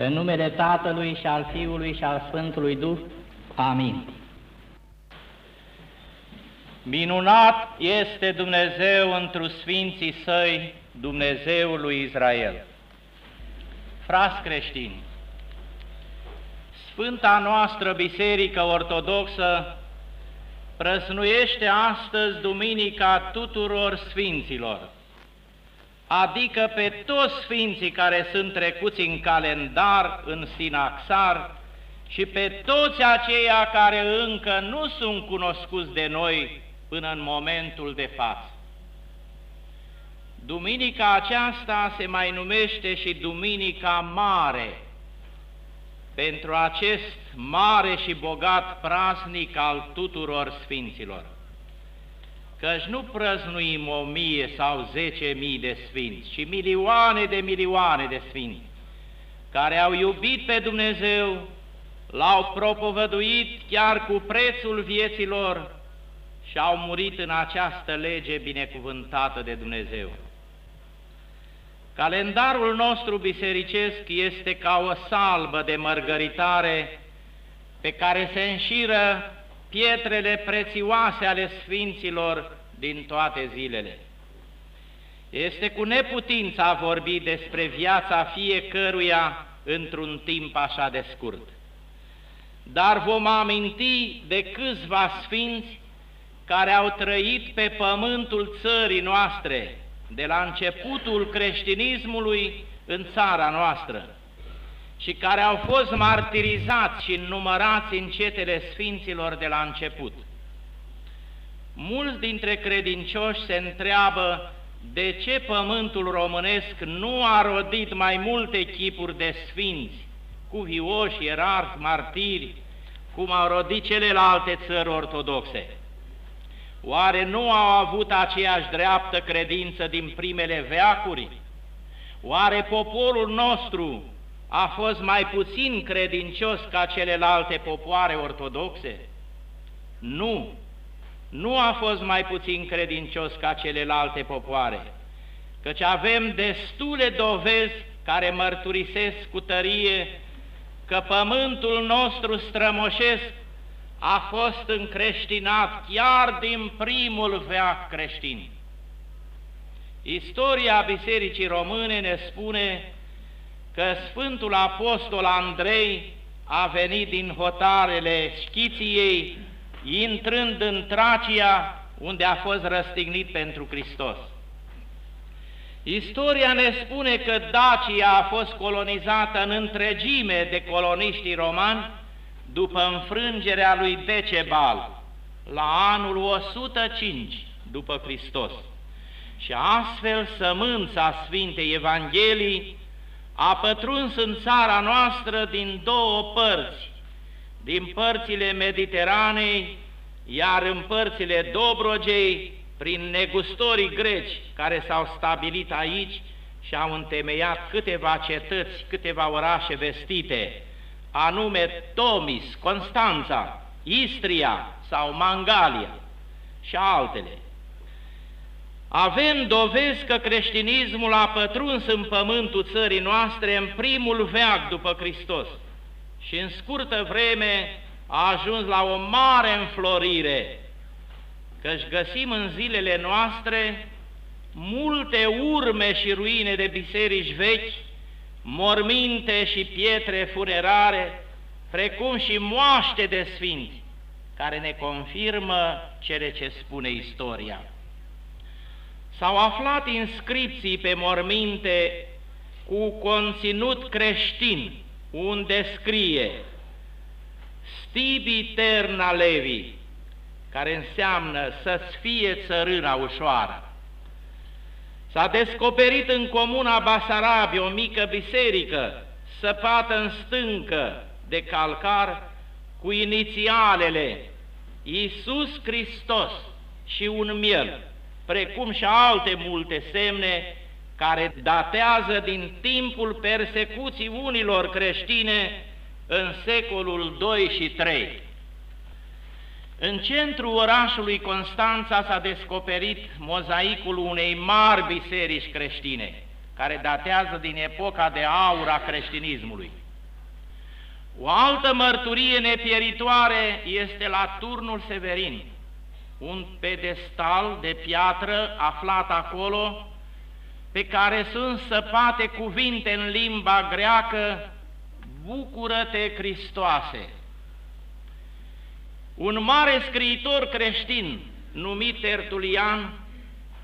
În numele Tatălui și al Fiului și al Sfântului Duh. Amin. Minunat este Dumnezeu întru Sfinții Săi, Dumnezeul lui Israel. Frați creștini, Sfânta noastră Biserică Ortodoxă prăsnuiește astăzi Duminica tuturor Sfinților, adică pe toți Sfinții care sunt trecuți în calendar, în sinaxar, și pe toți aceia care încă nu sunt cunoscuți de noi până în momentul de față. Duminica aceasta se mai numește și Duminica Mare, pentru acest mare și bogat praznic al tuturor Sfinților. Căci nu prăznuim o mie sau zece mii de Sfinți, ci milioane de milioane de Sfinți, care au iubit pe Dumnezeu, l-au propovăduit chiar cu prețul vieților și au murit în această lege binecuvântată de Dumnezeu. Calendarul nostru bisericesc este ca o salbă de mărgăritare pe care se înșiră pietrele prețioase ale sfinților din toate zilele. Este cu neputință a vorbi despre viața fiecăruia într-un timp așa de scurt. Dar vom aminti de câțiva sfinți care au trăit pe pământul țării noastre, de la începutul creștinismului în țara noastră și care au fost martirizați și numărați în cetele sfinților de la început. Mulți dintre credincioși se întreabă de ce pământul românesc nu a rodit mai multe chipuri de sfinți, cu vioși, ierarhi, martiri, cum au rodit celelalte țări ortodoxe. Oare nu au avut aceeași dreaptă credință din primele veacuri? Oare poporul nostru a fost mai puțin credincios ca celelalte popoare ortodoxe? Nu, nu a fost mai puțin credincios ca celelalte popoare, căci avem destule dovezi care mărturisesc cu tărie că pământul nostru strămoșesc a fost încreștinat chiar din primul veac creștin. Istoria Bisericii Române ne spune că Sfântul Apostol Andrei a venit din hotarele Schiției, intrând în Tracia, unde a fost răstignit pentru Hristos. Istoria ne spune că Dacia a fost colonizată în întregime de coloniștii romani, după înfrângerea lui Decebal, la anul 105 după Hristos. Și astfel sămânța Sfintei Evangheliei a pătruns în țara noastră din două părți, din părțile Mediteranei, iar în părțile Dobrogei, prin negustorii greci care s-au stabilit aici și au întemeiat câteva cetăți, câteva orașe vestite, anume Tomis, Constanța, Istria sau Mangalia și altele. Avem dovezi că creștinismul a pătruns în pământul țării noastre în primul veac după Hristos și în scurtă vreme a ajuns la o mare înflorire, căci găsim în zilele noastre multe urme și ruine de biserici vechi morminte și pietre funerare, precum și moaște de sfinți, care ne confirmă cele ce spune istoria. S-au aflat inscripții pe morminte cu conținut creștin, unde scrie Stibi terna levi, care înseamnă să-ți fie țărâna ușoară. S-a descoperit în comuna Basarabie o mică biserică, săpată în stâncă de calcar, cu inițialele Iisus Hristos și un miel, precum și alte multe semne care datează din timpul persecuții unilor creștine în secolul 2 și 3. În centrul orașului Constanța s-a descoperit mozaicul unei mari biserici creștine, care datează din epoca de aur a creștinismului. O altă mărturie nepieritoare este la turnul Severin, un pedestal de piatră aflat acolo, pe care sunt săpate cuvinte în limba greacă, Bucură-te, Hristoase! Un mare scriitor creștin numit Tertulian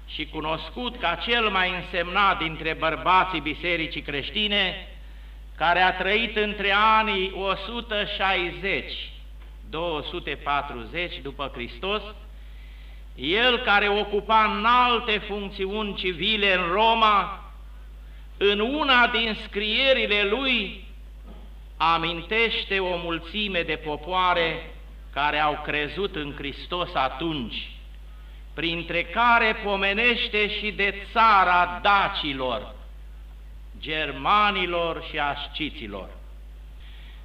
și cunoscut ca cel mai însemnat dintre bărbații bisericii creștine, care a trăit între anii 160-240 după Hristos, el care ocupa înalte funcțiuni civile în Roma, în una din scrierile lui amintește o mulțime de popoare care au crezut în Hristos atunci, printre care pomenește și de țara dacilor, germanilor și asciților.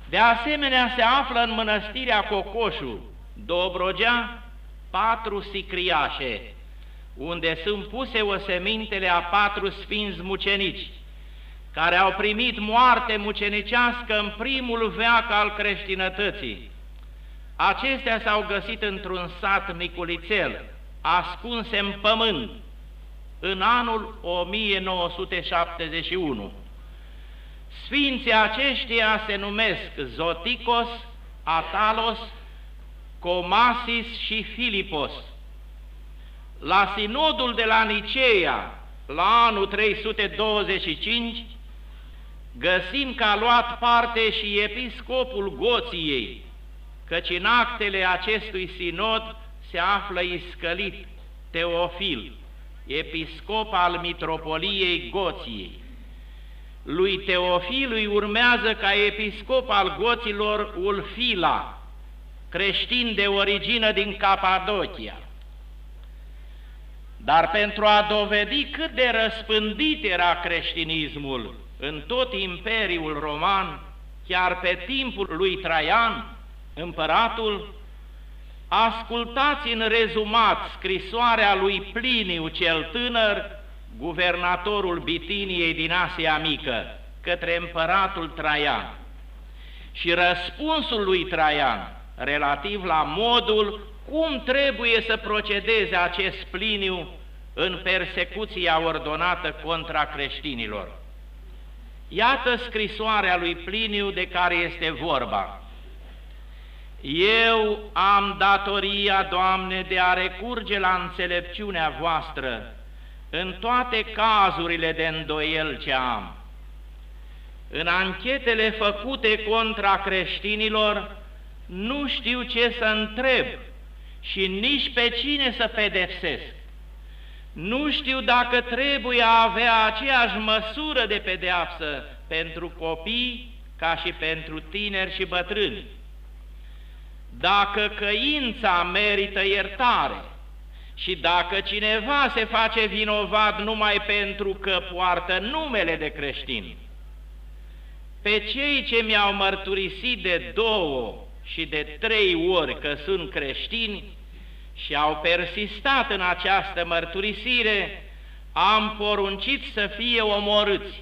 De asemenea, se află în mănăstirea Cocoșu, Dobrogea, patru sicriașe, unde sunt puse osemintele a patru sfinți mucenici, care au primit moarte mucenicească în primul veac al creștinătății. Acestea s-au găsit într-un sat miculițel, ascunse în pământ, în anul 1971. Sfinții aceștia se numesc Zoticos, Atalos, Comasis și Filipos. La sinodul de la Niceea, la anul 325, găsim că a luat parte și episcopul Goției, căci în actele acestui sinod se află iscălit Teofil, episcop al mitropoliei Goției. Lui Teofil îi urmează ca episcop al goților Ulfila, creștin de origine din Capadocia. Dar pentru a dovedi cât de răspândit era creștinismul în tot Imperiul Roman, chiar pe timpul lui Traian, împăratul, ascultați în rezumat scrisoarea lui Pliniu cel tânăr, guvernatorul Bitiniei din Asia Mică, către împăratul Traian. Și răspunsul lui Traian, relativ la modul cum trebuie să procedeze acest Pliniu în persecuția ordonată contra creștinilor. Iată scrisoarea lui Pliniu de care este vorba. Eu am datoria, Doamne, de a recurge la înțelepciunea voastră în toate cazurile de îndoiel ce am. În anchetele făcute contra creștinilor, nu știu ce să întreb și nici pe cine să pedepsesc. Nu știu dacă trebuie a avea aceeași măsură de pedeapsă pentru copii ca și pentru tineri și bătrâni dacă căința merită iertare și dacă cineva se face vinovat numai pentru că poartă numele de creștin, pe cei ce mi-au mărturisit de două și de trei ori că sunt creștini și au persistat în această mărturisire, am poruncit să fie omorâți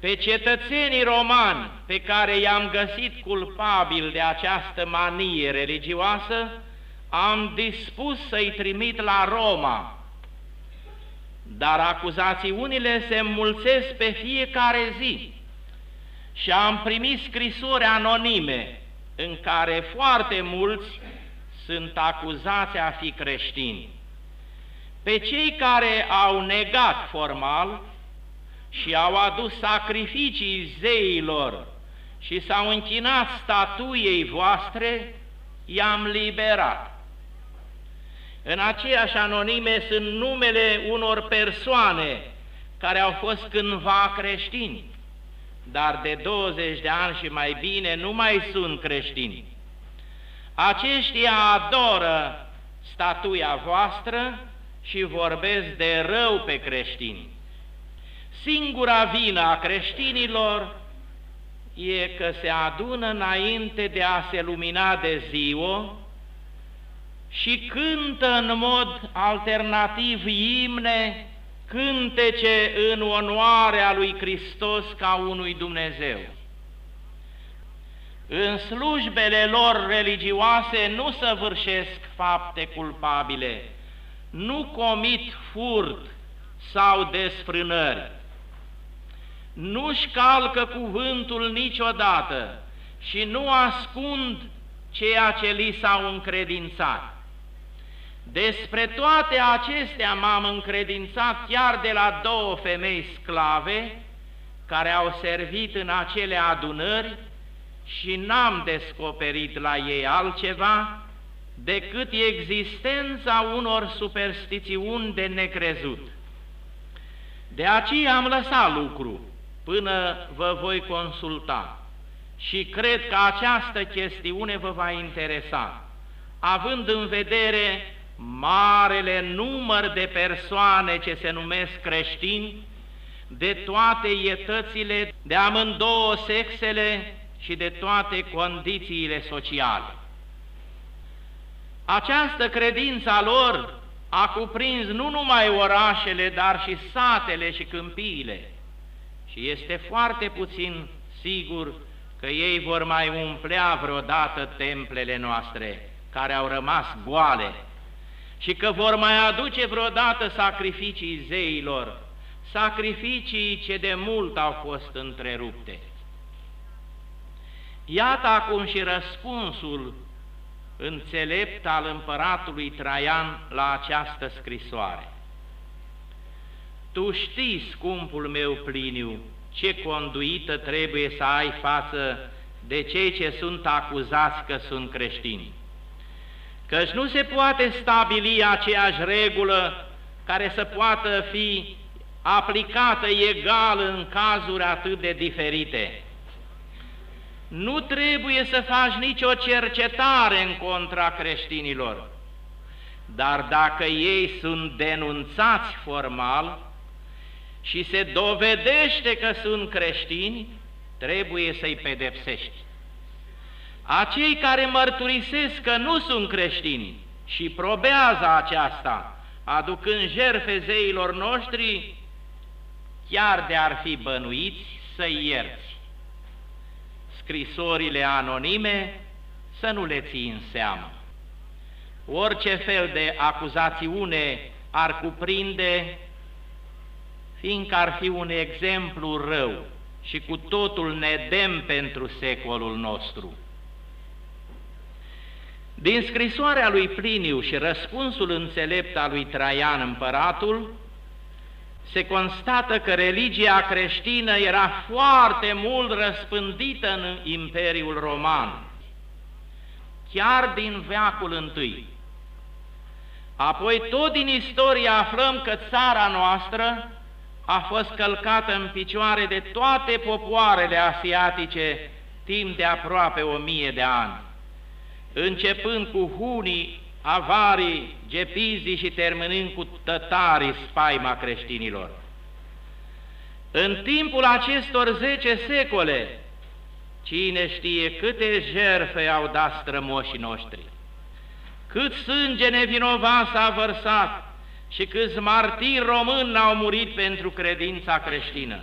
pe cetățenii romani pe care i-am găsit culpabil de această manie religioasă, am dispus să-i trimit la Roma. Dar acuzațiunile se mulțesc pe fiecare zi și am primit scrisori anonime în care foarte mulți sunt acuzați a fi creștini. Pe cei care au negat formal, și au adus sacrificii zeilor și s-au închinat statuiei voastre, i-am liberat. În aceeași anonime sunt numele unor persoane care au fost cândva creștini, dar de 20 de ani și mai bine nu mai sunt creștini. Aceștia adoră statuia voastră și vorbesc de rău pe creștini. Singura vină a creștinilor e că se adună înainte de a se lumina de ziua și cântă în mod alternativ imne, cântece în onoarea lui Hristos ca unui Dumnezeu. în slujbele lor religioase nu săvârșesc fapte culpabile, nu comit furt sau desfrânări, nu-și calcă cuvântul niciodată și nu ascund ceea ce li s-au încredințat. Despre toate acestea m-am încredințat chiar de la două femei sclave care au servit în acele adunări și n-am descoperit la ei altceva decât existența unor superstițiuni de necrezut. De aceea am lăsat lucru până vă voi consulta și cred că această chestiune vă va interesa, având în vedere marele număr de persoane ce se numesc creștini, de toate ietățile, de amândouă sexele și de toate condițiile sociale. Această credință a lor a cuprins nu numai orașele, dar și satele și câmpiile. Și este foarte puțin sigur că ei vor mai umplea vreodată templele noastre, care au rămas goale, și că vor mai aduce vreodată sacrificii zeilor, sacrificii ce de mult au fost întrerupte. Iată acum și răspunsul înțelept al împăratului Traian la această scrisoare. Tu știi, scumpul meu Pliniu, ce conduită trebuie să ai față de cei ce sunt acuzați că sunt creștini. Căci nu se poate stabili aceeași regulă care să poată fi aplicată egal în cazuri atât de diferite. Nu trebuie să faci nicio cercetare în contra creștinilor, dar dacă ei sunt denunțați formal și se dovedește că sunt creștini, trebuie să-i pedepsești. Acei care mărturisesc că nu sunt creștini și probează aceasta, aducând jerfe zeilor noștri, chiar de ar fi bănuiți să-i ierți. Scrisorile anonime să nu le ții în seamă. Orice fel de acuzațiune ar cuprinde, fiindcă ar fi un exemplu rău și cu totul nedem pentru secolul nostru. Din scrisoarea lui Pliniu și răspunsul înțelept al lui Traian împăratul, se constată că religia creștină era foarte mult răspândită în Imperiul Roman, chiar din veacul I. Apoi tot din istorie aflăm că țara noastră a fost călcată în picioare de toate popoarele asiatice timp de aproape o mie de ani, începând cu hunii avarii, gepizii și terminând cu tătarii spaima creștinilor. În timpul acestor zece secole, cine știe câte jerfe au dat strămoșii noștri, cât sânge nevinovat s-a vărsat și câți martiri români au murit pentru credința creștină.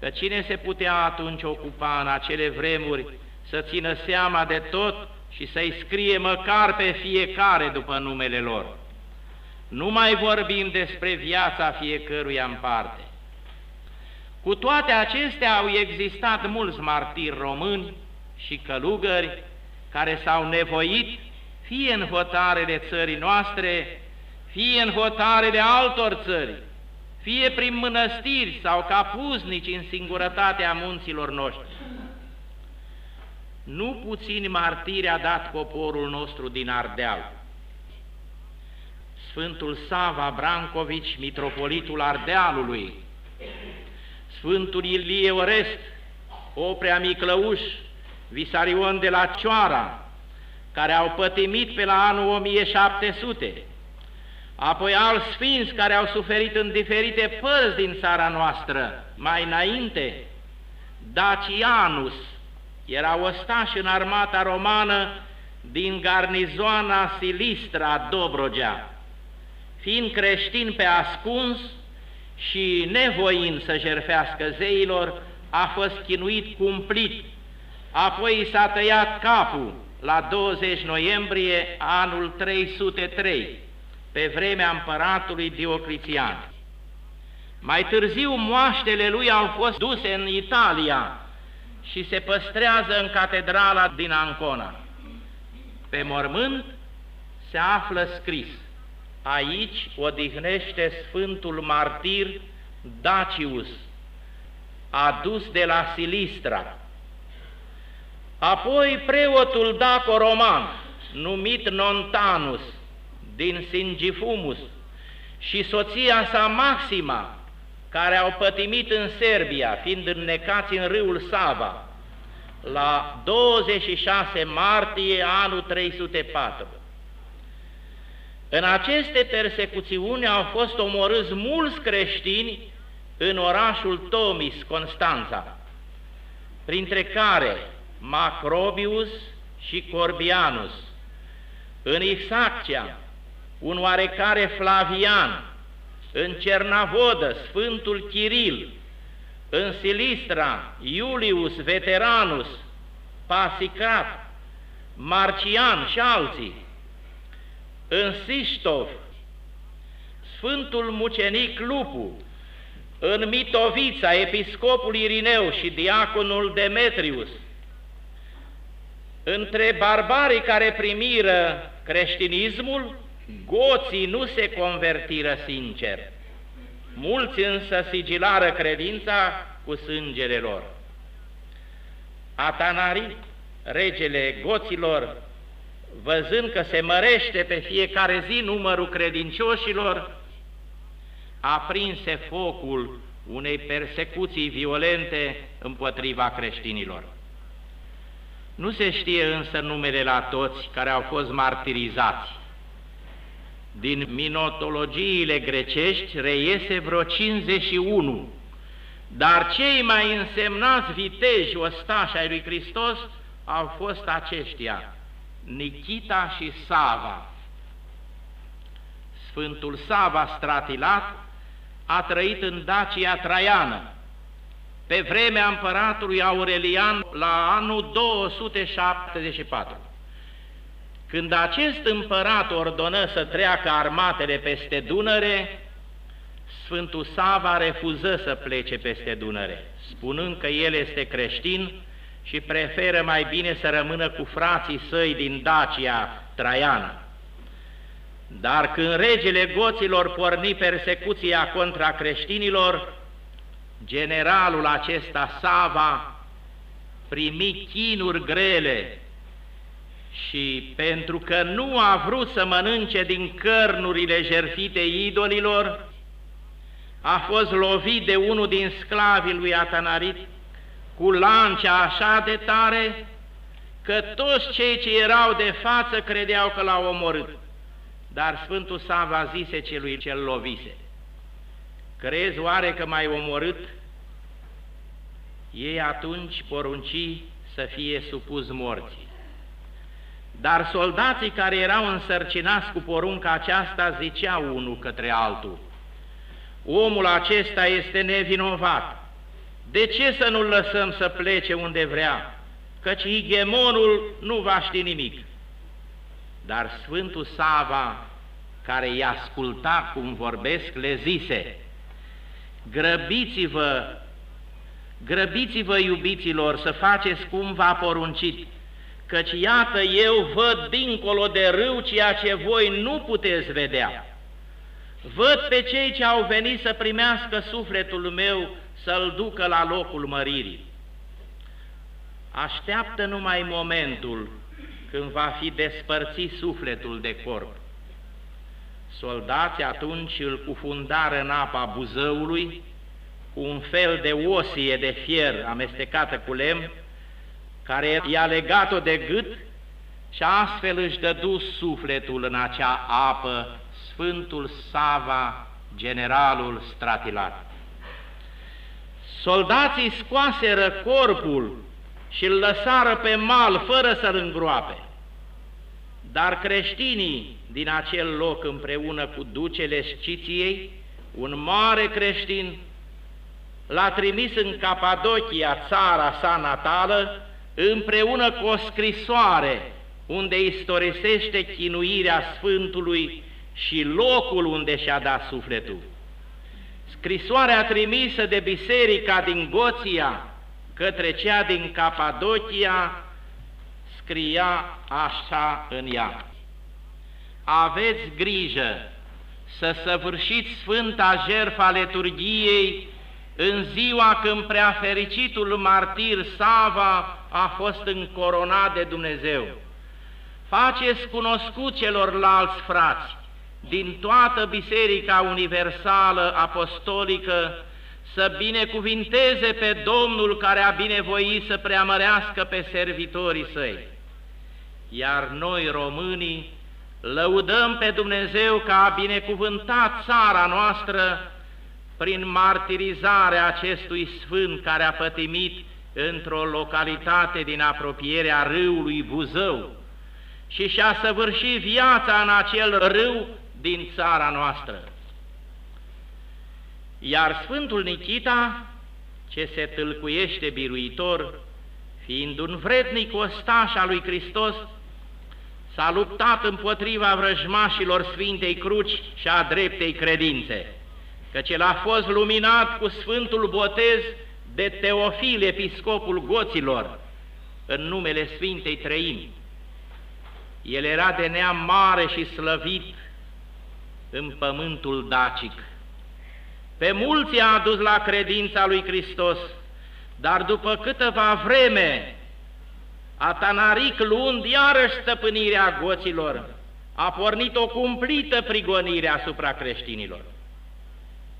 Că cine se putea atunci ocupa în acele vremuri să țină seama de tot și să-i scrie măcar pe fiecare după numele lor. Nu mai vorbim despre viața fiecăruia în parte. Cu toate acestea au existat mulți martiri români și călugări care s-au nevoit fie în hotarele țării noastre, fie în hotarele altor țări, fie prin mănăstiri sau ca puznici în singurătatea munților noștri. Nu puțini martiri a dat poporul nostru din Ardeal. Sfântul Sava Brancovici, mitropolitul Ardealului, Sfântul Ilie Orest, Oprea Miclăuș, Visarion de la Cioara, care au pătimit pe la anul 1700, apoi alți sfinți care au suferit în diferite părți din țara noastră, mai înainte, Dacianus, era ostaș în armata romană din garnizoana Silistra Dobrogea. Fiind creștin pe ascuns și nevoind să jerfească zeilor, a fost chinuit cumplit apoi i s-a tăiat capul la 20 noiembrie anul 303, pe vremea împăratului Diocletian. Mai târziu moaștele lui au fost duse în Italia și se păstrează în catedrala din Ancona. Pe mormânt se află scris, aici odihnește Sfântul Martir Dacius, adus de la Silistra. Apoi preotul Daco Roman, numit Nontanus, din Singifumus, și soția sa Maxima, care au pătimit în Serbia, fiind înnecați în râul Sava, la 26 martie anul 304. În aceste persecuțiuni au fost omorâți mulți creștini în orașul Tomis, Constanța, printre care Macrobius și Corbianus, în Isaccea, un oarecare Flavian, în Cernavodă, Sfântul Chiril, în Silistra, Iulius Veteranus, Pasicat, Marcian și alții, în Siștov, Sfântul Mucenic Lupu, în Mitovița, episcopul Irineu și diaconul Demetrius, între barbarii care primiră creștinismul, goții nu se convertiră sincer, mulți însă sigilară credința cu sângele lor. Atanari, regele goților, văzând că se mărește pe fiecare zi numărul credincioșilor, aprinse focul unei persecuții violente împotriva creștinilor. Nu se știe însă numele la toți care au fost martirizați. Din minotologiile grecești reiese vreo 51, dar cei mai însemnați viteji ostași ai lui Hristos au fost aceștia, Nikita și Sava. Sfântul Sava Stratilat a trăit în Dacia Traiană, pe vremea împăratului Aurelian la anul 274. Când acest împărat ordonă să treacă armatele peste Dunăre, Sfântul Sava refuză să plece peste Dunăre, spunând că el este creștin și preferă mai bine să rămână cu frații săi din Dacia Traiană. Dar când regele goților porni persecuția contra creștinilor, generalul acesta Sava primi chinuri grele și pentru că nu a vrut să mănânce din cărnurile jertfite idolilor, a fost lovit de unul din sclavii lui Atanarit cu lancea așa de tare că toți cei ce erau de față credeau că l-au omorât. Dar Sfântul Sava zise celui ce-l lovise, Crezi oare că m-ai omorât? Ei atunci porunci să fie supus morții. Dar soldații care erau însărcinați cu porunca aceasta ziceau unul către altul, omul acesta este nevinovat, de ce să nu-l lăsăm să plece unde vrea, căci igemonul nu va ști nimic. Dar Sfântul Sava, care i-a asculta cum vorbesc, le zise, grăbiți-vă, grăbiți-vă, iubiților, să faceți cum v-a poruncit, căci iată eu văd dincolo de râu ceea ce voi nu puteți vedea. Văd pe cei ce au venit să primească sufletul meu, să-l ducă la locul măririi. Așteaptă numai momentul când va fi despărțit sufletul de corp. Soldații atunci îl cufundară în apa buzăului cu un fel de osie de fier amestecată cu lemn, care i-a legat-o de gât și astfel își dădu sufletul în acea apă Sfântul Sava, generalul stratilat. Soldații scoaseră corpul și îl lăsară pe mal fără să-l îngroape. Dar creștinii din acel loc împreună cu ducele Sciției, un mare creștin, l-a trimis în Capadocia, țara sa natală, împreună cu o scrisoare unde istorisește chinuirea Sfântului și locul unde și-a dat sufletul. Scrisoarea trimisă de biserica din Goția către cea din Capadocia scria așa în ea. Aveți grijă să săvârșiți Sfânta Jertfa Leturgiei în ziua când preafericitul martir Sava a fost încoronat de Dumnezeu. Faceți cunoscut celorlalți frați din toată Biserica Universală Apostolică să binecuvinteze pe Domnul care a binevoit să preamărească pe servitorii săi. Iar noi, românii, lăudăm pe Dumnezeu că a binecuvântat țara noastră prin martirizarea acestui sfânt care a pătimit într-o localitate din apropierea râului Buzău și și-a săvârșit viața în acel râu din țara noastră. Iar Sfântul Nichita, ce se tâlcuiește biruitor, fiind un vrednic ostaș al lui Hristos, s-a luptat împotriva vrăjmașilor Sfintei Cruci și a dreptei credințe, căci el a fost luminat cu Sfântul Botez de Teofil, episcopul goților, în numele Sfintei Trăimi. El era de neam mare și slăvit în pământul dacic. Pe mulți a adus la credința lui Hristos, dar după câteva vreme, Atanaric luând iarăși stăpânirea goților, a pornit o cumplită prigonire asupra creștinilor.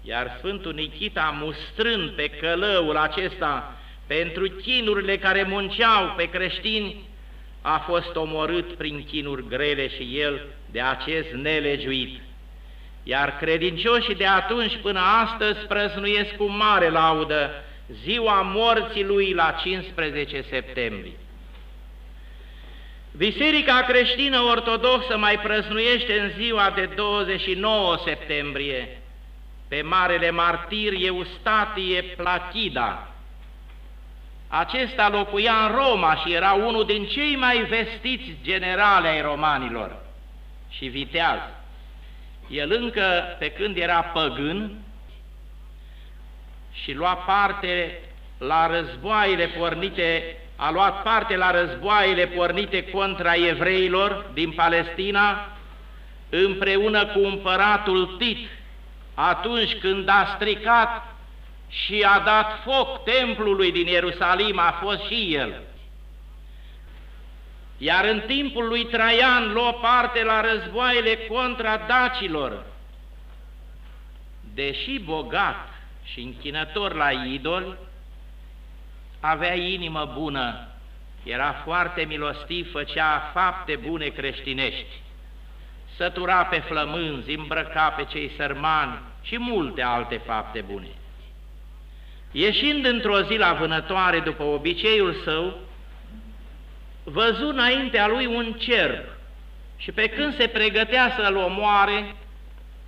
Iar Sfântul Nichita, mustrând pe călăul acesta pentru chinurile care munceau pe creștini, a fost omorât prin chinuri grele și el de acest nelegiuit iar credincioșii de atunci până astăzi prăznuiesc cu mare laudă ziua morții lui la 15 septembrie. Biserica creștină ortodoxă mai prăznuiește în ziua de 29 septembrie pe marele martir Eustatie Plachida. Acesta locuia în Roma și era unul din cei mai vestiți generale ai romanilor și viteaz. El încă, pe când era păgân și lua parte la războaiele pornite, a luat parte la războaiele pornite contra evreilor din Palestina, împreună cu împăratul Tit, atunci când a stricat și a dat foc templului din Ierusalim, a fost și el. Iar în timpul lui Traian luă parte la războaiele contra dacilor. Deși bogat și închinător la idoli, avea inimă bună, era foarte milostiv, făcea fapte bune creștinești. Sătura pe flămânzi, îmbrăca pe cei sărmani și multe alte fapte bune. Ieșind într-o zi la vânătoare după obiceiul său, văzu înaintea lui un cerb și pe când se pregătea să-l omoare,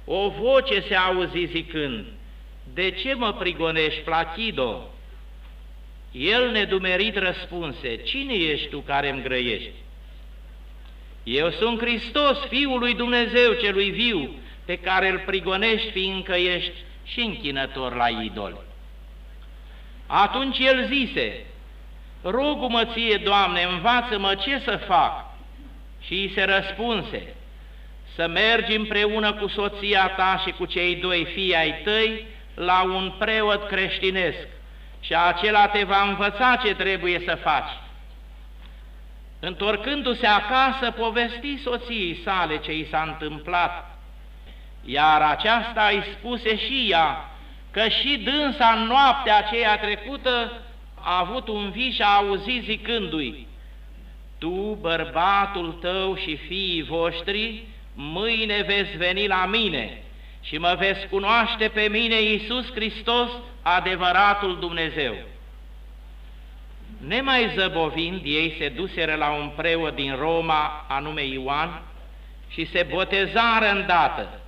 o voce se auzi zicând, De ce mă prigonești, Plachido?" El nedumerit răspunse, Cine ești tu care îmi grăiești? Eu sunt Hristos, Fiul lui Dumnezeu celui viu, pe care îl prigonești, fiindcă ești și închinător la idol. Atunci el zise, Rugă-mă ție, Doamne, învață-mă ce să fac. Și îi se răspunse, să mergi împreună cu soția ta și cu cei doi fii ai tăi la un preot creștinesc și acela te va învăța ce trebuie să faci. Întorcându-se acasă, povesti soției sale ce i s-a întâmplat, iar aceasta îi spuse și ea că și dânsa în noaptea aceea trecută a avut un vis și a auzit zicându-i, Tu, bărbatul tău și fiii voștri, mâine veți veni la mine și mă veți cunoaște pe mine, Iisus Hristos, adevăratul Dumnezeu. Nemai zăbovind, ei se duseră la un preot din Roma, anume Ioan, și se botezară îndată.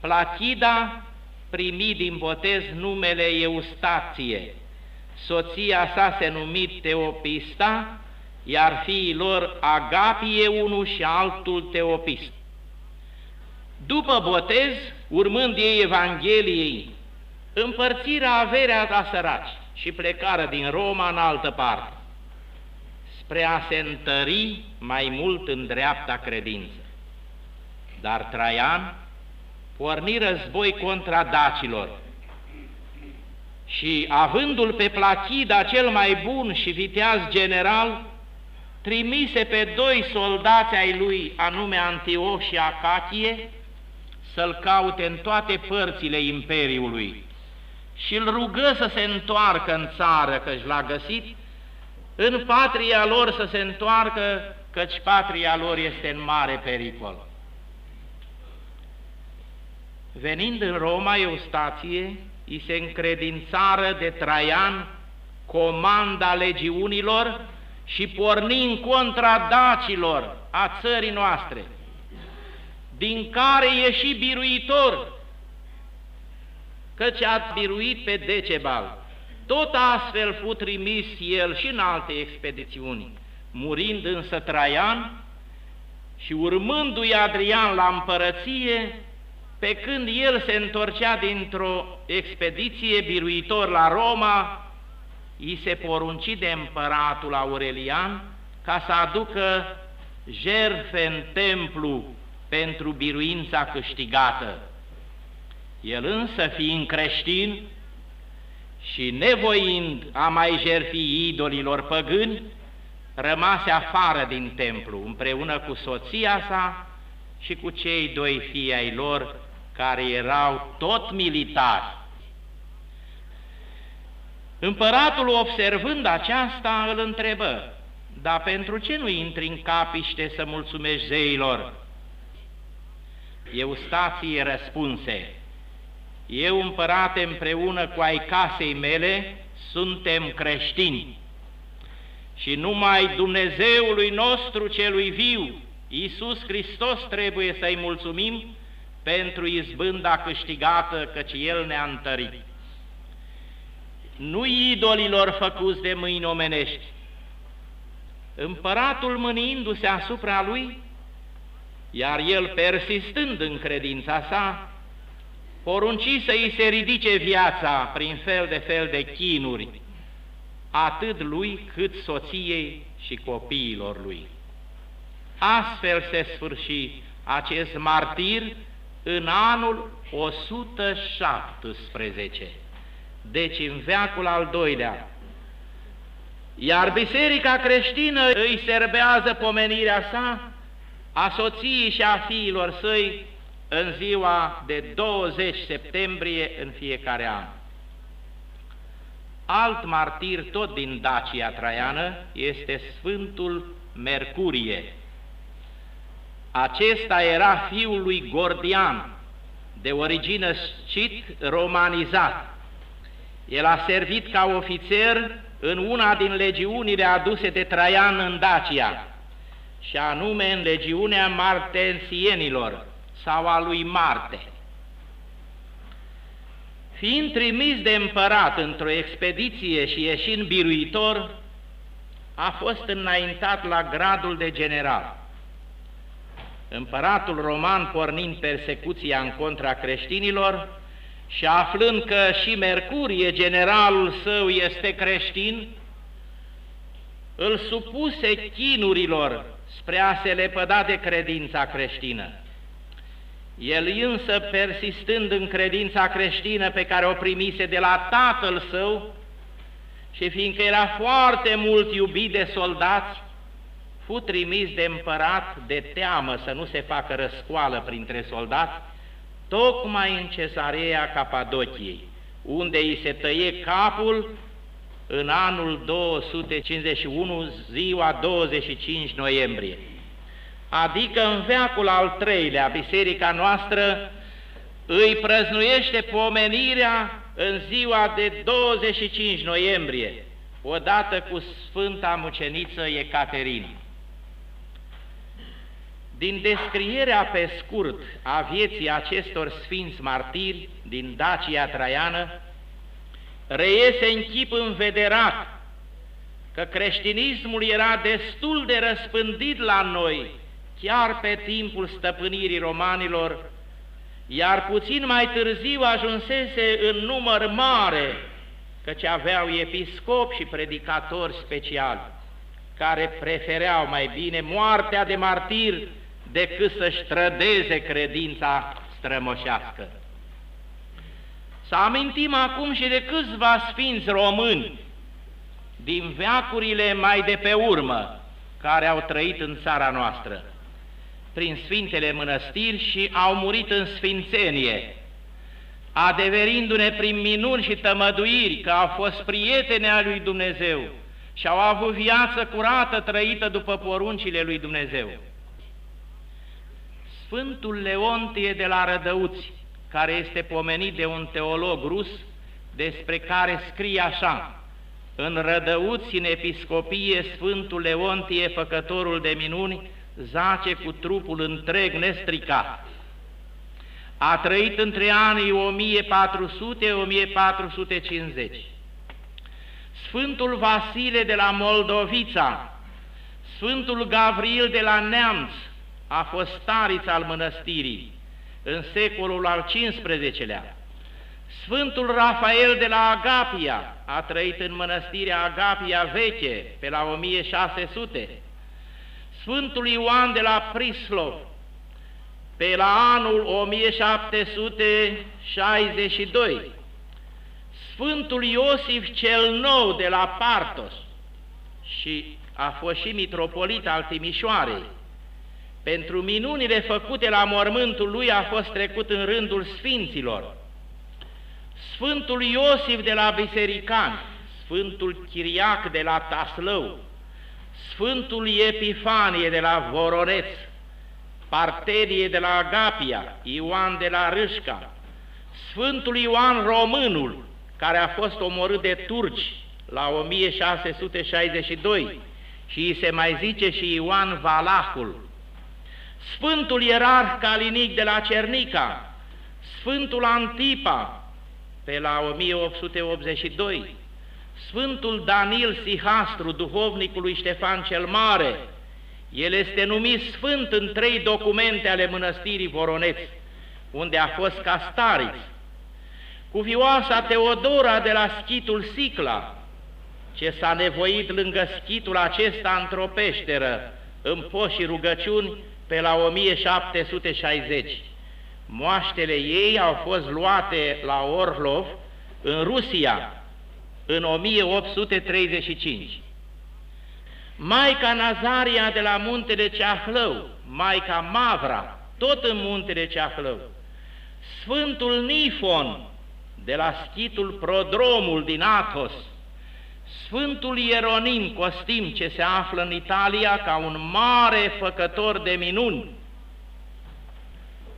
Plachida primi din botez numele Eustație, soția sa se numit Teopista, iar fiii lor Agapie unul și altul Teopist. După botez, urmând ei Evangheliei, împărțirea averea la săraci și plecarea din Roma în altă parte, spre a se întări mai mult în dreapta credință. Dar Traian porni război contra dacilor și, avându-l pe Plachida cel mai bun și viteaz general, trimise pe doi soldați ai lui, anume Antioch și Acachie, să-l caute în toate părțile Imperiului și îl rugă să se întoarcă în țară, căci l-a găsit, în patria lor să se întoarcă, căci patria lor este în mare pericol. Venind în Roma, Eustație, îi se încredințară de Traian comanda legiunilor și pornind contra dacilor a țării noastre, din care e și biruitor, căci a biruit pe Decebal. Tot astfel fu trimis el și în alte expedițiuni, murind însă Traian și urmându-i Adrian la împărăție, pe când el se întorcea dintr-o expediție biruitor la Roma, îi se porunci de împăratul Aurelian ca să aducă jerfe în templu pentru biruința câștigată. El însă, fiind creștin și nevoind a mai jerfi idolilor păgâni, rămase afară din templu, împreună cu soția sa și cu cei doi fii ai lor, care erau tot militari. Împăratul, observând aceasta, îl întrebă, dar pentru ce nu intri în capiște să mulțumești zeilor? Eustație răspunse, eu, împărate, împreună cu ai casei mele, suntem creștini și numai Dumnezeului nostru celui viu, Iisus Hristos, trebuie să-i mulțumim pentru izbânda câștigată, căci El ne-a întărit. Nu idolilor făcuți de mâini omenești. Împăratul mâniindu-se asupra lui, iar el persistând în credința sa, porunci să îi se ridice viața prin fel de fel de chinuri, atât lui cât soției și copiilor lui. Astfel se sfârși acest martir în anul 117, deci în veacul al doilea. Iar biserica creștină îi serbează pomenirea sa a soției și a fiilor săi în ziua de 20 septembrie în fiecare an. Alt martir tot din Dacia Traiană este Sfântul Mercurie. Acesta era fiul lui Gordian, de origine scit romanizat. El a servit ca ofițer în una din legiunile aduse de Traian în Dacia, și anume în legiunea martensienilor, sau a lui Marte. Fiind trimis de împărat într-o expediție și ieșind biruitor, a fost înaintat la gradul de general. Împăratul roman, pornind persecuția în contra creștinilor și aflând că și Mercurie, generalul său, este creștin, îl supuse chinurilor spre a se lepăda de credința creștină. El însă, persistând în credința creștină pe care o primise de la tatăl său, și fiindcă era foarte mult iubit de soldați, fu trimis de împărat de teamă să nu se facă răscoală printre soldați, tocmai în cezarea Capadociei, unde îi se tăie capul în anul 251, ziua 25 noiembrie adică în veacul al treilea, biserica noastră îi prăznuiește pomenirea în ziua de 25 noiembrie, odată cu Sfânta Muceniță Ecaterina. Din descrierea pe scurt a vieții acestor sfinți martiri din Dacia Traiană, reiese în chip învederat că creștinismul era destul de răspândit la noi, chiar pe timpul stăpânirii romanilor, iar puțin mai târziu ajunsese în număr mare, căci aveau episcopi și predicatori speciali, care prefereau mai bine moartea de martir decât să-și trădeze credința strămoșească. Să amintim acum și de câțiva sfinți români din veacurile mai de pe urmă, care au trăit în țara noastră, prin Sfintele Mănăstiri și au murit în sfințenie, adeverindu-ne prin minuni și tămăduiri că au fost prieteni al lui Dumnezeu și au avut viață curată trăită după poruncile lui Dumnezeu. Sfântul Leontie de la Rădăuți, care este pomenit de un teolog rus, despre care scrie așa, în Rădăuți, în episcopie, Sfântul Leontie, făcătorul de minuni, zace cu trupul întreg nestricat. A trăit între anii 1400-1450. Sfântul Vasile de la Moldovița, Sfântul Gavril de la Neamț, a fost stariț al mănăstirii în secolul al XV-lea. Sfântul Rafael de la Agapia a trăit în mănăstirea Agapia veche pe la 1600. Sfântul Ioan de la Prislov pe la anul 1762. Sfântul Iosif cel Nou de la Partos și a fost și mitropolit al Timișoarei pentru minunile făcute la mormântul lui a fost trecut în rândul sfinților. Sfântul Iosif de la Biserican, Sfântul Chiriac de la Taslău, Sfântul Epifanie de la Voroneț, Partenie de la Agapia, Ioan de la Râșca, Sfântul Ioan Românul, care a fost omorât de turci la 1662 și îi se mai zice și Ioan Valahul, Sfântul Ierarh Calinic de la Cernica, Sfântul Antipa, pe la 1882, Sfântul Danil Sihastru, duhovnicul lui Ștefan cel Mare, el este numit sfânt în trei documente ale mănăstirii Voroneț, unde a fost castariț. Cuvioasa Teodora de la schitul Sicla, ce s-a nevoit lângă schitul acesta într-o peșteră, în poși și rugăciuni, pe la 1760. Moaștele ei au fost luate la Orlov, în Rusia, în 1835. Maica Nazaria de la muntele Ceahlău, Maica Mavra, tot în muntele Ceahlău, Sfântul Nifon de la schitul Prodromul din Athos, Sfântul Ieronim Costim, ce se află în Italia ca un mare făcător de minuni.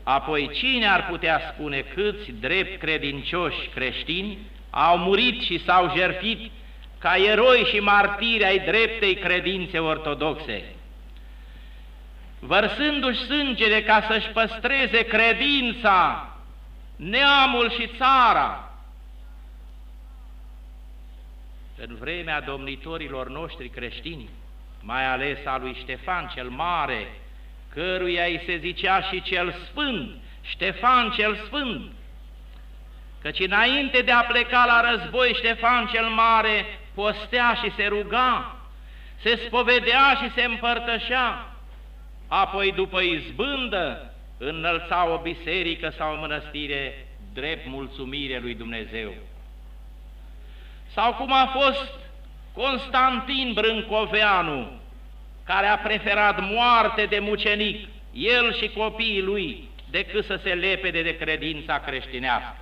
Apoi cine ar putea spune câți drept credincioși creștini au murit și s-au jertfit ca eroi și martiri ai dreptei credințe ortodoxe, vărsându-și sângele ca să-și păstreze credința, neamul și țara, în vremea domnitorilor noștri creștini, mai ales a lui Ștefan cel Mare, căruia îi se zicea și cel Sfânt, Ștefan cel Sfânt, căci înainte de a pleca la război, Ștefan cel Mare postea și se ruga, se spovedea și se împărtășea, apoi după izbândă înălța o biserică sau o mănăstire drept mulțumire lui Dumnezeu sau cum a fost Constantin Brâncoveanu, care a preferat moarte de mucenic, el și copiii lui, decât să se lepede de credința creștinească.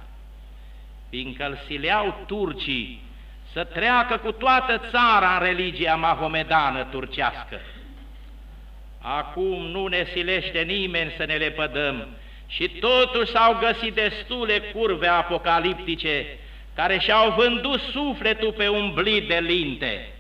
Fiindcă îl sileau turcii să treacă cu toată țara în religia mahomedană turcească. Acum nu ne silește nimeni să ne lepădăm și totuși s-au găsit destule curve apocaliptice care și-au vândut sufletul pe un blid de linte.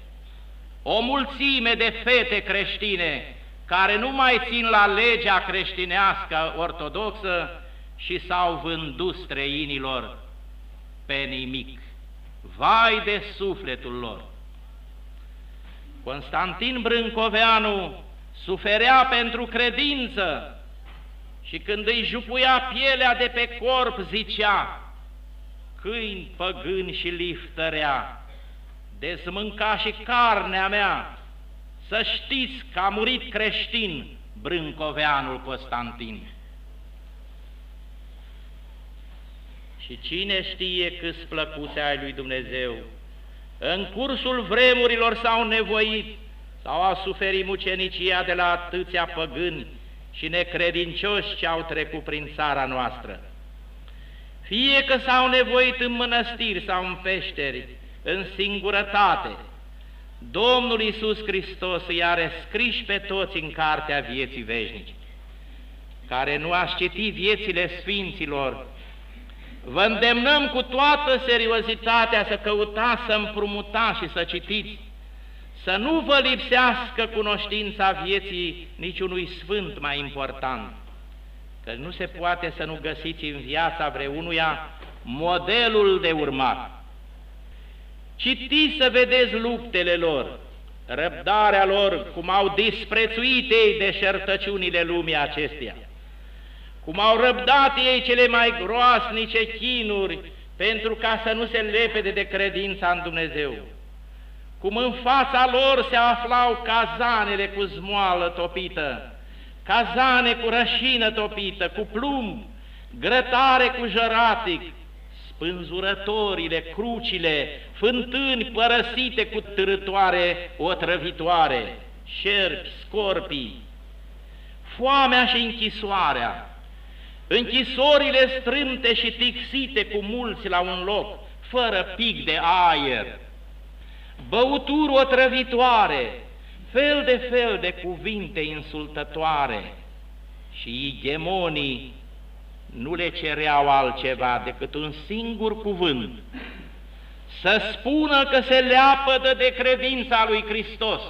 O mulțime de fete creștine care nu mai țin la legea creștinească ortodoxă și s-au vândut străinilor pe nimic. Vai de sufletul lor! Constantin Brâncoveanu suferea pentru credință și când îi jupuia pielea de pe corp zicea, câini păgâni și liftărea, dezmânca și carnea mea, să știți că a murit creștin Brâncoveanul Constantin. Și cine știe câți plăcuse ai lui Dumnezeu, în cursul vremurilor s-au nevoit sau au suferit mucenicia de la atâția păgâni și necredincioși ce au trecut prin țara noastră. Fie că s-au nevoit în mănăstiri sau în peșteri, în singurătate, Domnul Iisus Hristos îi are scriși pe toți în cartea vieții veșnice, care nu a citit viețile Sfinților, vă îndemnăm cu toată seriozitatea să căutați, să împrumutați și să citiți, să nu vă lipsească cunoștința vieții niciunui sfânt mai important, că nu se poate să nu găsiți în viața vreunuia modelul de urmat. Citiți să vedeți luptele lor, răbdarea lor, cum au disprețuit ei deșertăciunile lumii acesteia, cum au răbdat ei cele mai groasnice chinuri pentru ca să nu se lepede de credința în Dumnezeu, cum în fața lor se aflau cazanele cu zmoală topită, cazane cu rășină topită, cu plumb, grătare cu jăratic, spânzurătorile, crucile, fântâni părăsite cu târătoare otrăvitoare, șerpi, scorpii, foamea și închisoarea, închisorile strânte și tixite cu mulți la un loc, fără pic de aer, băuturi otrăvitoare, fel de fel de cuvinte insultătoare. Și demonii nu le cereau altceva decât un singur cuvânt, să spună că se leapădă de credința lui Hristos.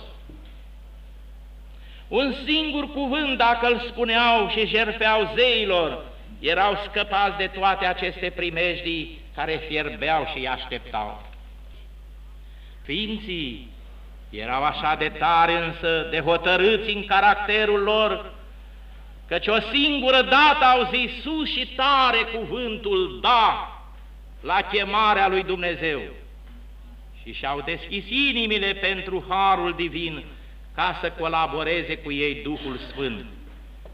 Un singur cuvânt, dacă îl spuneau și jerfeau zeilor, erau scăpați de toate aceste primejdii care fierbeau și îi așteptau. Ființii erau așa de tare însă, de hotărâți în caracterul lor, căci o singură dată au zis sus și tare cuvântul da la chemarea lui Dumnezeu și și-au deschis inimile pentru harul divin ca să colaboreze cu ei Duhul Sfânt.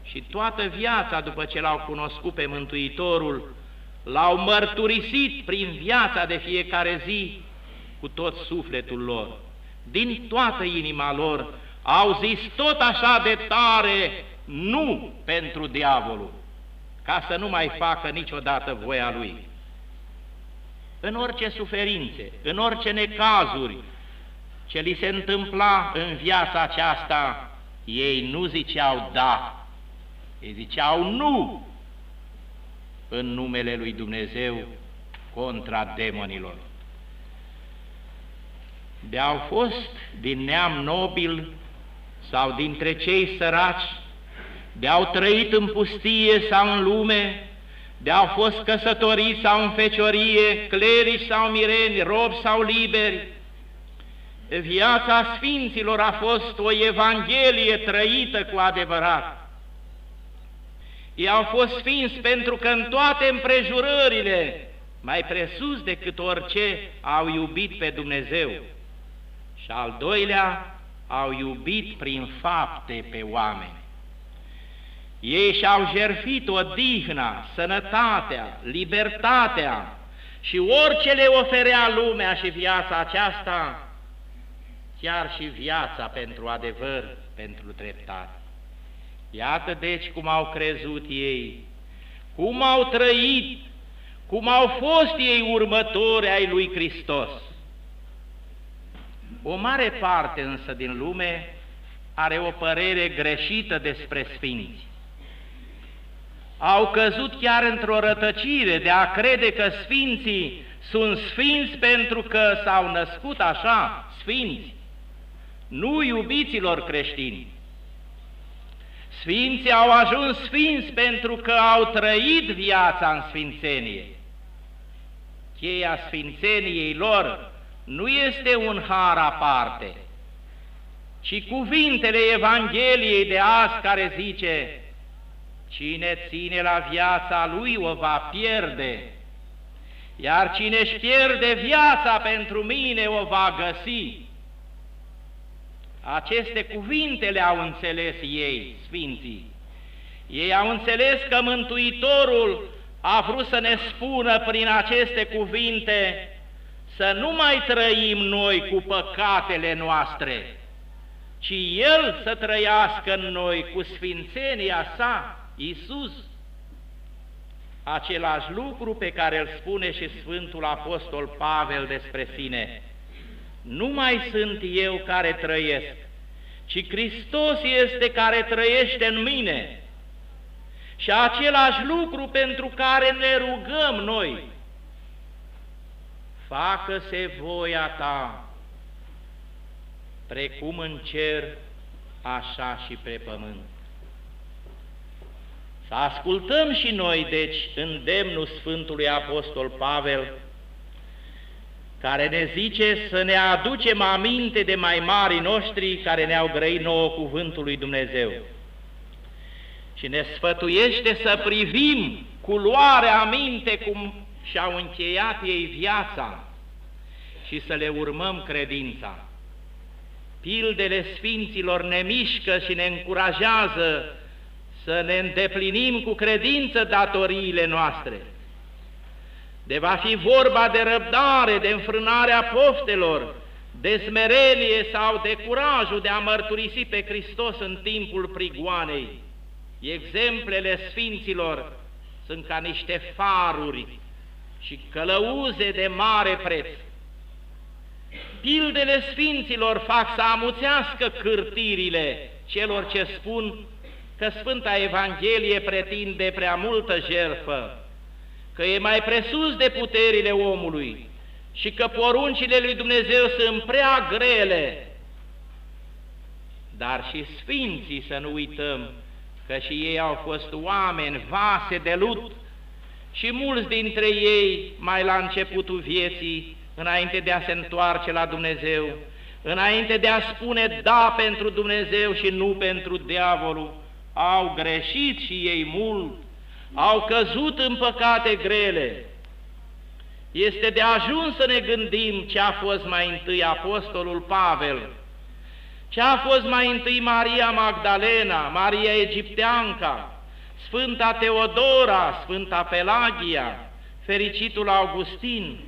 Și toată viața după ce l-au cunoscut pe Mântuitorul, l-au mărturisit prin viața de fiecare zi cu tot sufletul lor. Din toată inima lor au zis tot așa de tare nu pentru diavolul, ca să nu mai facă niciodată voia lui. În orice suferințe, în orice necazuri ce li se întâmpla în viața aceasta, ei nu ziceau da, ei ziceau nu în numele lui Dumnezeu contra demonilor. De-au fost din neam nobil sau dintre cei săraci de-au trăit în pustie sau în lume, de-au fost căsătoriți sau în feciorie, clerici sau mireni, robi sau liberi. Viața Sfinților a fost o Evanghelie trăită cu adevărat. Ei au fost sfinți pentru că în toate împrejurările, mai presus decât orice, au iubit pe Dumnezeu. Și al doilea, au iubit prin fapte pe oameni. Ei și-au jerfit odihna, sănătatea, libertatea și orice le oferea lumea și viața aceasta, chiar și viața pentru adevăr, pentru dreptate. Iată deci cum au crezut ei, cum au trăit, cum au fost ei următori ai lui Hristos. O mare parte însă din lume are o părere greșită despre sfinți au căzut chiar într-o rătăcire de a crede că sfinții sunt sfinți pentru că s-au născut așa, sfinți, nu iubiților creștini. Sfinții au ajuns sfinți pentru că au trăit viața în sfințenie. Cheia sfințeniei lor nu este un har aparte, ci cuvintele Evangheliei de azi care zice, Cine ține la viața lui o va pierde, iar cine își pierde viața pentru mine o va găsi. Aceste cuvinte le-au înțeles ei, Sfinții. Ei au înțeles că Mântuitorul a vrut să ne spună prin aceste cuvinte să nu mai trăim noi cu păcatele noastre, ci El să trăiască în noi cu sfințenia sa, Iisus. Același lucru pe care îl spune și Sfântul Apostol Pavel despre sine. Nu mai sunt eu care trăiesc, ci Hristos este care trăiește în mine. Și același lucru pentru care ne rugăm noi, facă-se voia ta, precum în cer, așa și pe pământ. Să ascultăm și noi, deci, îndemnul Sfântului Apostol Pavel, care ne zice să ne aducem aminte de mai mari noștri care ne-au grăit nouă cuvântul lui Dumnezeu. Și ne sfătuiește să privim cu luare aminte cum și-au încheiat ei viața și să le urmăm credința. Pildele Sfinților ne mișcă și ne încurajează să ne îndeplinim cu credință datoriile noastre. De va fi vorba de răbdare, de înfrânarea poftelor, de smerenie sau de curajul de a mărturisi pe Hristos în timpul prigoanei. Exemplele Sfinților sunt ca niște faruri și călăuze de mare preț. Pildele Sfinților fac să amuțească cârtirile celor ce spun că Sfânta Evanghelie pretinde prea multă jertfă, că e mai presus de puterile omului și că poruncile lui Dumnezeu sunt prea grele. Dar și Sfinții să nu uităm că și ei au fost oameni, vase de lut și mulți dintre ei mai la începutul vieții, înainte de a se întoarce la Dumnezeu, înainte de a spune da pentru Dumnezeu și nu pentru diavolul, au greșit și ei mult, au căzut în păcate grele. Este de ajuns să ne gândim ce a fost mai întâi Apostolul Pavel, ce a fost mai întâi Maria Magdalena, Maria Egipteanca, Sfânta Teodora, Sfânta Pelagia, fericitul Augustin,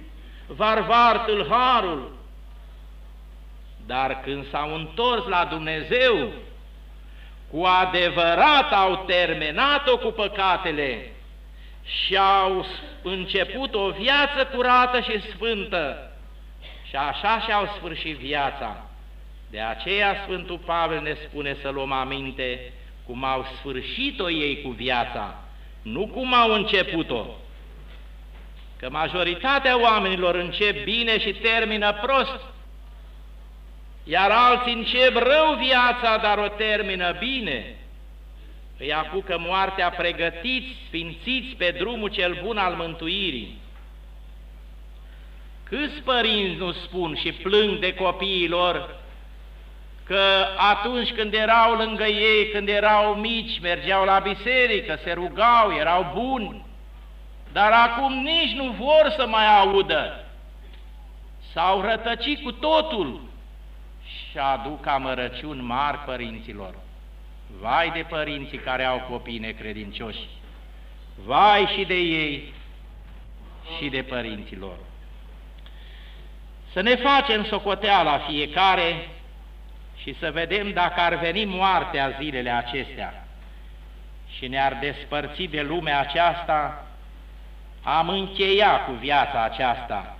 Varvar Tâlharul. Dar când s-au întors la Dumnezeu, cu adevărat au terminat-o cu păcatele și au început o viață curată și sfântă și așa și-au sfârșit viața. De aceea Sfântul Pavel ne spune să luăm aminte cum au sfârșit-o ei cu viața, nu cum au început-o. Că majoritatea oamenilor încep bine și termină prost, iar alții încep rău viața, dar o termină bine. Îi apucă moartea pregătiți, sfințiți pe drumul cel bun al mântuirii. Câți părinți nu spun și plâng de copiii lor că atunci când erau lângă ei, când erau mici, mergeau la biserică, se rugau, erau buni, dar acum nici nu vor să mai audă. S-au rătăcit cu totul și aduc amărăciuni mari părinților. Vai de părinții care au copii necredincioși, vai și de ei și de părinților. Să ne facem socoteala fiecare și să vedem dacă ar veni moartea zilele acestea și ne-ar despărți de lumea aceasta, am încheia cu viața aceasta.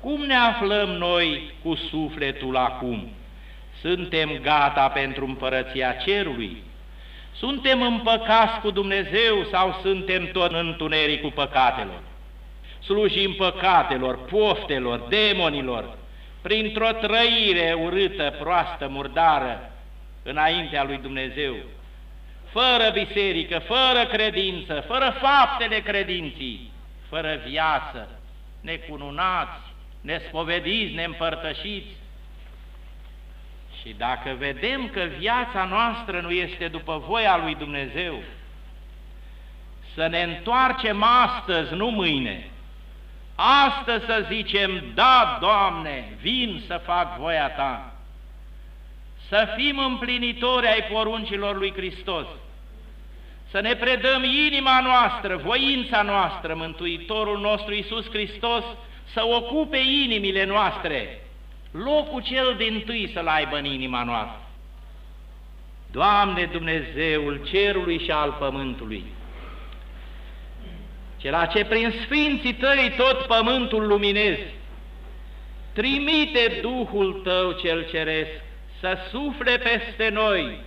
Cum ne aflăm noi cu sufletul acum? Suntem gata pentru împărăția cerului? Suntem împăcați cu Dumnezeu sau suntem tot în întunericul păcatelor? Slujim păcatelor, poftelor, demonilor, printr-o trăire urâtă, proastă, murdară, înaintea lui Dumnezeu, fără biserică, fără credință, fără faptele credinții, fără viață, necununați, nespovediți, neîmpărtășiți. Și Și dacă vedem că viața noastră nu este după voia lui Dumnezeu, să ne întoarcem astăzi, nu mâine. Astăzi să zicem, da, Doamne, vin să fac voia Ta. Să fim împlinitori ai poruncilor lui Hristos. Să ne predăm inima noastră, voința noastră, Mântuitorul nostru Iisus Hristos, să ocupe inimile noastre, locul cel din tâi să-l aibă în inima noastră. Doamne Dumnezeul cerului și al pământului, cela ce prin sfinții tăi tot pământul luminezi, trimite Duhul tău cel ceresc să sufle peste noi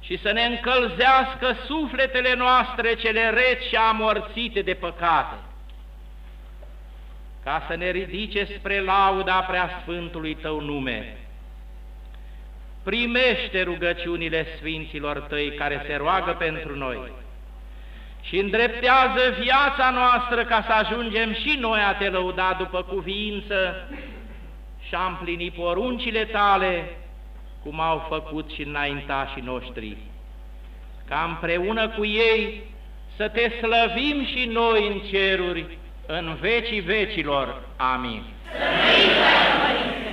și să ne încălzească sufletele noastre cele reci și amorțite de păcate, ca să ne ridice spre lauda preasfântului Tău nume. Primește rugăciunile Sfinților Tăi care se roagă pentru noi și îndreptează viața noastră ca să ajungem și noi a Te lăuda după cuviință și a împlini poruncile Tale, cum au făcut și înaintașii noștri, ca împreună cu ei să Te slăvim și noi în ceruri, în vecii vecilor. Amin. Să